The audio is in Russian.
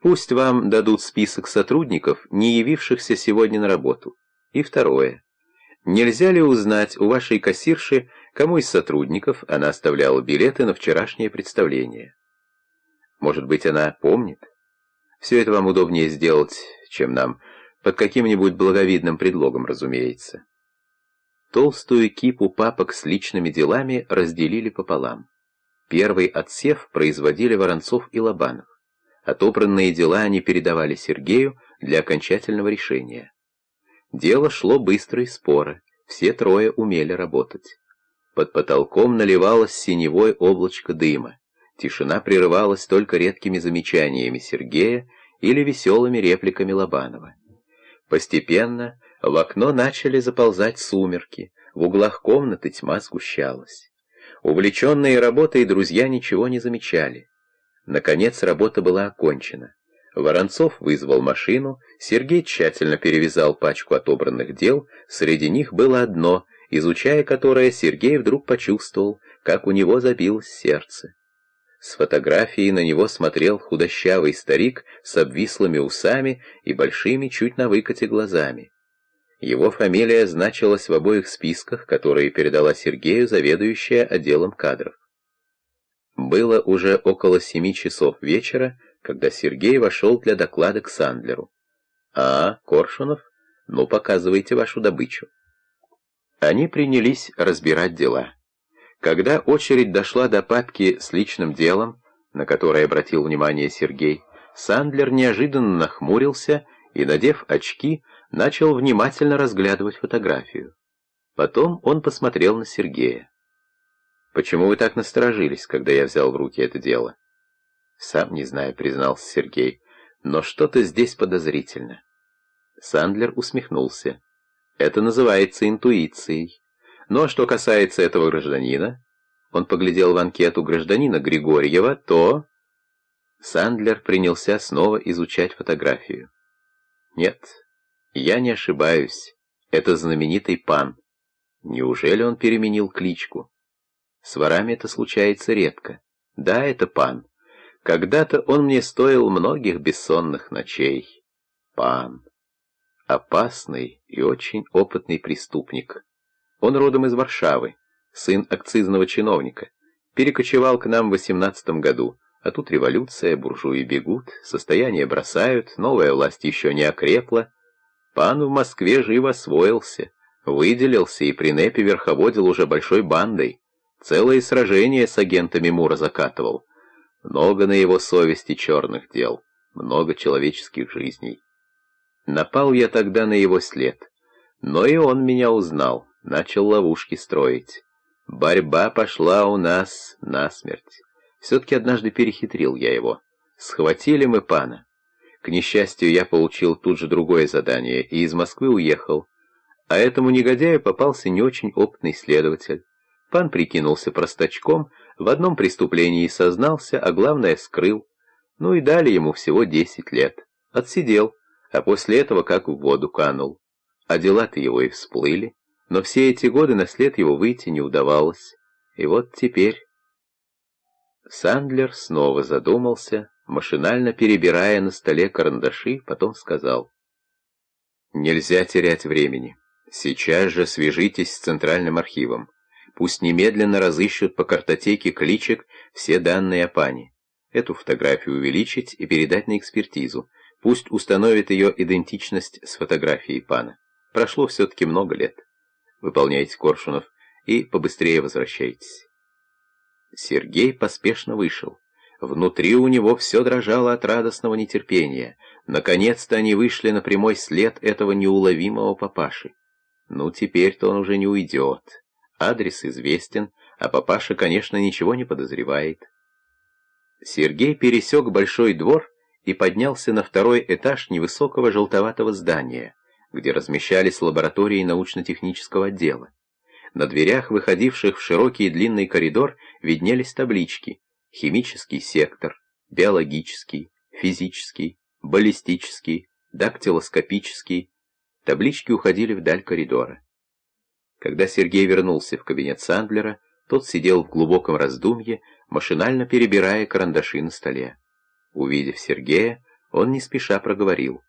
Пусть вам дадут список сотрудников, не явившихся сегодня на работу. И второе. Нельзя ли узнать у вашей кассирши, кому из сотрудников она оставляла билеты на вчерашнее представление? Может быть, она помнит? Все это вам удобнее сделать, чем нам, под каким-нибудь благовидным предлогом, разумеется. Толстую кипу папок с личными делами разделили пополам. Первый отсев производили Воронцов и Лобанов. Отобранные дела они передавали Сергею для окончательного решения. Дело шло быстро и споро, все трое умели работать. Под потолком наливалось синевой облачко дыма. Тишина прерывалась только редкими замечаниями Сергея или веселыми репликами Лобанова. Постепенно в окно начали заползать сумерки, в углах комнаты тьма сгущалась. Увлеченные работой друзья ничего не замечали. Наконец работа была окончена. Воронцов вызвал машину, Сергей тщательно перевязал пачку отобранных дел, среди них было одно, изучая которое Сергей вдруг почувствовал, как у него забилось сердце. С фотографии на него смотрел худощавый старик с обвислыми усами и большими чуть на выкате глазами. Его фамилия значилась в обоих списках, которые передала Сергею заведующая отделом кадров. Было уже около семи часов вечера, когда Сергей вошел для доклада к Сандлеру. «А, Коршунов, ну показывайте вашу добычу». Они принялись разбирать дела. Когда очередь дошла до папки с личным делом, на которое обратил внимание Сергей, Сандлер неожиданно нахмурился и, надев очки, начал внимательно разглядывать фотографию. Потом он посмотрел на Сергея. «Почему вы так насторожились, когда я взял в руки это дело?» «Сам не знаю», — признался Сергей, — «но что-то здесь подозрительно». Сандлер усмехнулся. «Это называется интуицией. Ну а что касается этого гражданина...» Он поглядел в анкету гражданина Григорьева, то... Сандлер принялся снова изучать фотографию. «Нет, я не ошибаюсь. Это знаменитый пан. Неужели он переменил кличку? С ворами это случается редко. Да, это пан. Когда-то он мне стоил многих бессонных ночей. Пан. Опасный и очень опытный преступник. Он родом из Варшавы, сын акцизного чиновника. Перекочевал к нам в восемнадцатом году, а тут революция, буржуи бегут, состояние бросают, новая власть еще не окрепла. Пан в Москве живо освоился, выделился и при НЭПе верховодил уже большой бандой. Целые сражения с агентами Мура закатывал. Много на его совести черных дел, много человеческих жизней. Напал я тогда на его след, но и он меня узнал, начал ловушки строить. Борьба пошла у нас насмерть. Все-таки однажды перехитрил я его. Схватили мы пана. К несчастью, я получил тут же другое задание и из Москвы уехал. А этому негодяю попался не очень опытный следователь. Пан прикинулся простачком, в одном преступлении сознался, а главное скрыл. Ну и дали ему всего десять лет. Отсидел, а после этого как в воду канул. А дела-то его и всплыли, но все эти годы на след его выйти не удавалось. И вот теперь... Сандлер снова задумался, машинально перебирая на столе карандаши, потом сказал. «Нельзя терять времени. Сейчас же свяжитесь с Центральным архивом. Пусть немедленно разыщут по картотеке кличек все данные о пане. Эту фотографию увеличить и передать на экспертизу. Пусть установит ее идентичность с фотографией пана. Прошло все-таки много лет. Выполняйте, Коршунов, и побыстрее возвращайтесь. Сергей поспешно вышел. Внутри у него все дрожало от радостного нетерпения. Наконец-то они вышли на прямой след этого неуловимого папаши. Ну, теперь-то он уже не уйдет. Адрес известен, а папаша, конечно, ничего не подозревает. Сергей пересек большой двор и поднялся на второй этаж невысокого желтоватого здания, где размещались лаборатории научно-технического отдела. На дверях, выходивших в широкий и длинный коридор, виднелись таблички «Химический сектор», «Биологический», «Физический», «Баллистический», «Дактилоскопический». Таблички уходили вдаль коридора. Когда Сергей вернулся в кабинет Сандлера, тот сидел в глубоком раздумье, машинально перебирая карандаши на столе. Увидев Сергея, Он не спеша проговорил.